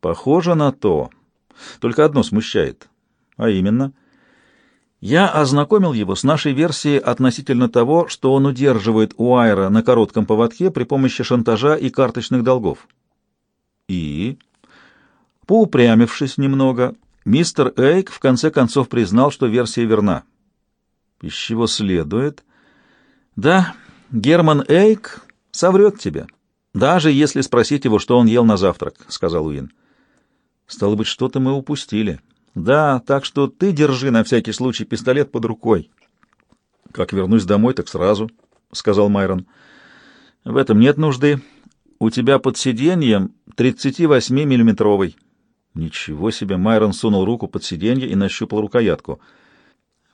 Похоже на то. Только одно смущает. А именно... Я ознакомил его с нашей версией относительно того, что он удерживает Уайра на коротком поводке при помощи шантажа и карточных долгов. И, поупрямившись немного, мистер Эйк в конце концов признал, что версия верна. Из чего следует... Да, Герман Эйк соврет тебе, даже если спросить его, что он ел на завтрак, — сказал Уин. Стало быть, что-то мы упустили. Да, так что ты держи на всякий случай пистолет под рукой. Как вернусь домой, так сразу, — сказал Майрон. В этом нет нужды. У тебя под сиденьем 38-миллиметровый. Ничего себе, Майрон сунул руку под сиденье и нащупал рукоятку.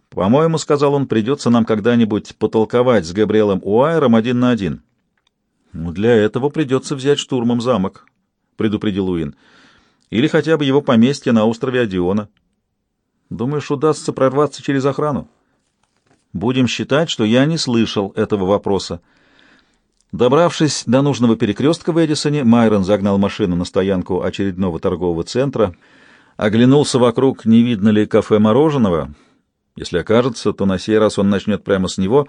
По-моему, — сказал он, — придется нам когда-нибудь потолковать с Габриэлем Уайером один на один. Ну, для этого придется взять штурмом замок, — предупредил Уин. Или хотя бы его поместье на острове Одиона. Думаешь, удастся прорваться через охрану? Будем считать, что я не слышал этого вопроса. Добравшись до нужного перекрестка в Эдисоне, Майрон загнал машину на стоянку очередного торгового центра, оглянулся вокруг, не видно ли кафе мороженого. Если окажется, то на сей раз он начнет прямо с него.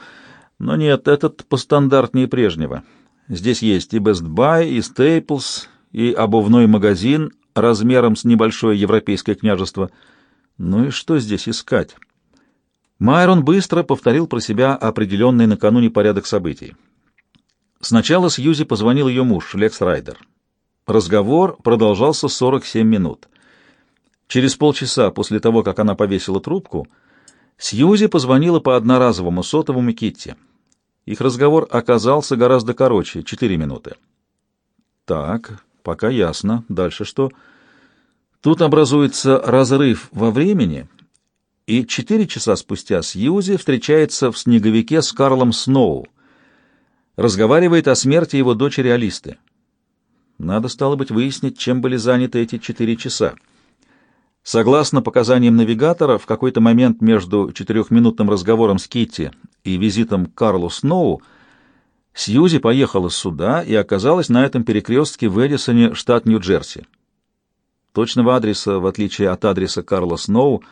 Но нет, этот постандартнее прежнего. Здесь есть и Best Buy, и Staples, и обувной магазин, размером с небольшое европейское княжество. Ну и что здесь искать? Майрон быстро повторил про себя определенный накануне порядок событий. Сначала Сьюзи позвонил ее муж, Лекс Райдер. Разговор продолжался 47 минут. Через полчаса после того, как она повесила трубку, Сьюзи позвонила по одноразовому сотовому Китти. Их разговор оказался гораздо короче, 4 минуты. Так, Пока ясно. Дальше что? Тут образуется разрыв во времени, и четыре часа спустя Сьюзи встречается в снеговике с Карлом Сноу. Разговаривает о смерти его дочери Алисты. Надо, стало быть, выяснить, чем были заняты эти четыре часа. Согласно показаниям навигатора, в какой-то момент между четырехминутным разговором с Китти и визитом к Карлу Сноу Сьюзи поехала сюда и оказалась на этом перекрестке в Эдисоне, штат Нью-Джерси. Точного адреса, в отличие от адреса Карла Сноу,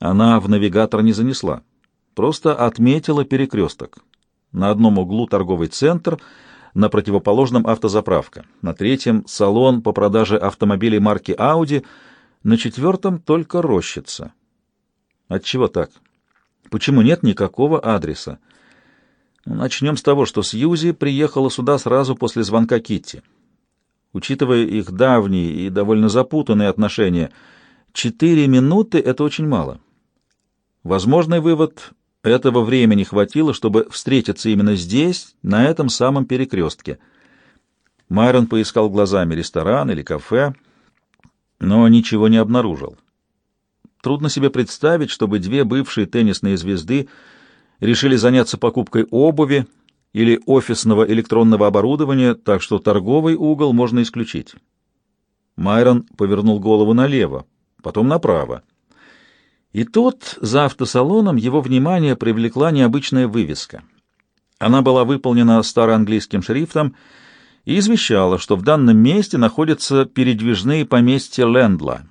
она в навигатор не занесла. Просто отметила перекресток. На одном углу торговый центр, на противоположном автозаправка, на третьем — салон по продаже автомобилей марки Audi, на четвертом — только рощица. Отчего так? Почему нет никакого адреса? Начнем с того, что Сьюзи приехала сюда сразу после звонка Китти. Учитывая их давние и довольно запутанные отношения, четыре минуты — это очень мало. Возможный вывод — этого времени хватило, чтобы встретиться именно здесь, на этом самом перекрестке. Майрон поискал глазами ресторан или кафе, но ничего не обнаружил. Трудно себе представить, чтобы две бывшие теннисные звезды — решили заняться покупкой обуви или офисного электронного оборудования, так что торговый угол можно исключить. Майрон повернул голову налево, потом направо. И тут за автосалоном его внимание привлекла необычная вывеска. Она была выполнена староанглийским шрифтом и извещала, что в данном месте находятся передвижные поместья Лендла.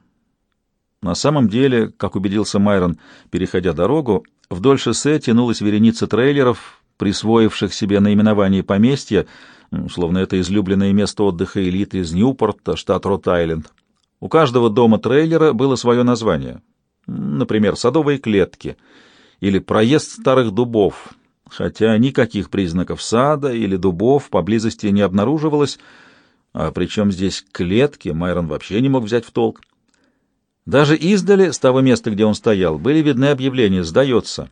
На самом деле, как убедился Майрон, переходя дорогу, Вдоль шоссе тянулась вереница трейлеров, присвоивших себе наименование поместья, словно это излюбленное место отдыха элиты из Ньюпорта, штат Рот-Айленд. У каждого дома трейлера было свое название. Например, «Садовые клетки» или «Проезд старых дубов», хотя никаких признаков сада или дубов поблизости не обнаруживалось, а причем здесь клетки Майрон вообще не мог взять в толк. Даже издали, с того места, где он стоял, были видны объявления «Сдается».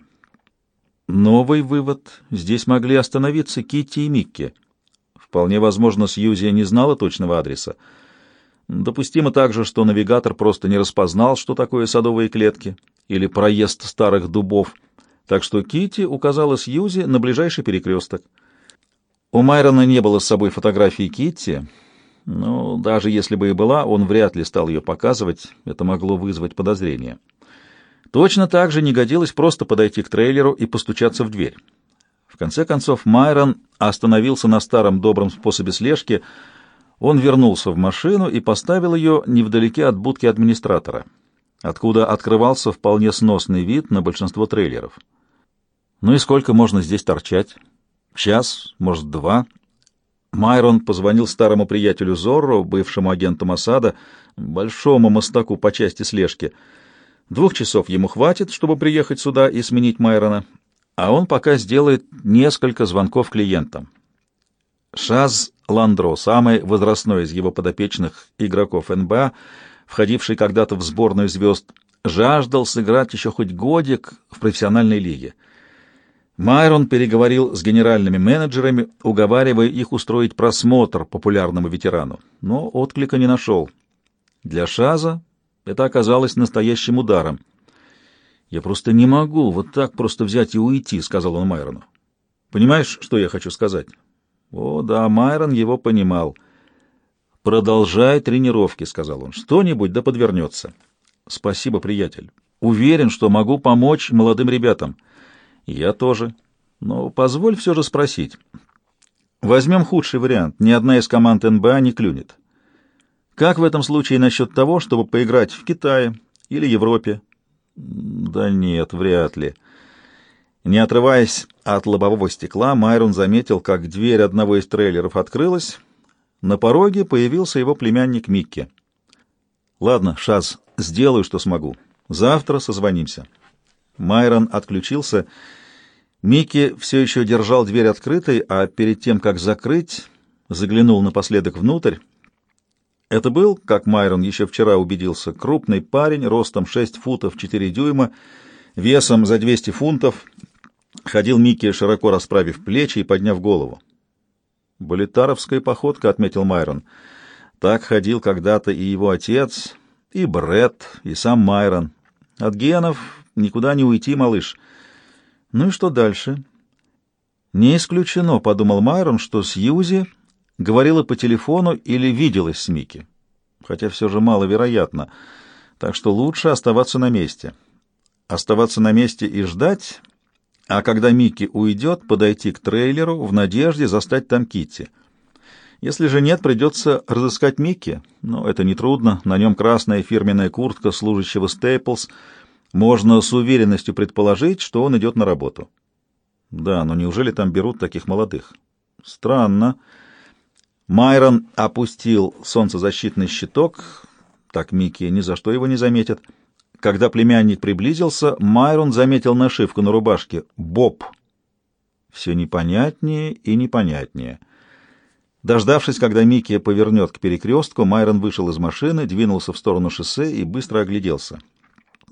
Новый вывод. Здесь могли остановиться Китти и Микки. Вполне возможно, Сьюзи не знала точного адреса. Допустимо также, что навигатор просто не распознал, что такое садовые клетки или проезд старых дубов, так что Китти указала Сьюзи на ближайший перекресток. У Майрона не было с собой фотографии Китти, но даже если бы и была, он вряд ли стал ее показывать, это могло вызвать подозрения. Точно так же не годилось просто подойти к трейлеру и постучаться в дверь. В конце концов Майрон остановился на старом добром способе слежки. Он вернулся в машину и поставил ее невдалеке от будки администратора, откуда открывался вполне сносный вид на большинство трейлеров. Ну и сколько можно здесь торчать? Час, может, два? Майрон позвонил старому приятелю Зорро, бывшему агенту Масада, большому мостаку по части слежки. Двух часов ему хватит, чтобы приехать сюда и сменить Майрона, а он пока сделает несколько звонков клиентам. Шаз Ландро, самый возрастной из его подопечных игроков НБА, входивший когда-то в сборную звезд, жаждал сыграть еще хоть годик в профессиональной лиге. Майрон переговорил с генеральными менеджерами, уговаривая их устроить просмотр популярному ветерану, но отклика не нашел. Для Шаза это оказалось настоящим ударом. «Я просто не могу вот так просто взять и уйти», — сказал он Майрону. «Понимаешь, что я хочу сказать?» О, да, Майрон его понимал. «Продолжай тренировки», — сказал он. «Что-нибудь да подвернется». «Спасибо, приятель. Уверен, что могу помочь молодым ребятам». «Я тоже. Но позволь все же спросить. Возьмем худший вариант. Ни одна из команд НБА не клюнет. Как в этом случае насчет того, чтобы поиграть в Китае или Европе?» «Да нет, вряд ли». Не отрываясь от лобового стекла, Майрон заметил, как дверь одного из трейлеров открылась. На пороге появился его племянник Микки. «Ладно, Шаз, сделаю, что смогу. Завтра созвонимся». Майрон отключился. Микки все еще держал дверь открытой, а перед тем, как закрыть, заглянул напоследок внутрь. Это был, как Майрон еще вчера убедился, крупный парень, ростом 6 футов 4 дюйма, весом за 200 фунтов, Ходил Микки, широко расправив плечи и подняв голову. «Болитаровская походка», — отметил Майрон. «Так ходил когда-то и его отец, и Бред, и сам Майрон. От генов никуда не уйти, малыш. Ну и что дальше?» «Не исключено», — подумал Майрон, что Сьюзи говорила по телефону или виделась с Микки. Хотя все же маловероятно. Так что лучше оставаться на месте. Оставаться на месте и ждать а когда Микки уйдет, подойти к трейлеру в надежде застать там Китти. Если же нет, придется разыскать Микки, но это нетрудно, на нем красная фирменная куртка служащего Стейплс, можно с уверенностью предположить, что он идет на работу. Да, но неужели там берут таких молодых? Странно. Майрон опустил солнцезащитный щиток, так Микки ни за что его не заметит, — когда племянник приблизился, Майрон заметил нашивку на рубашке «Боб». Все непонятнее и непонятнее. Дождавшись, когда Микки повернет к перекрестку, Майрон вышел из машины, двинулся в сторону шоссе и быстро огляделся.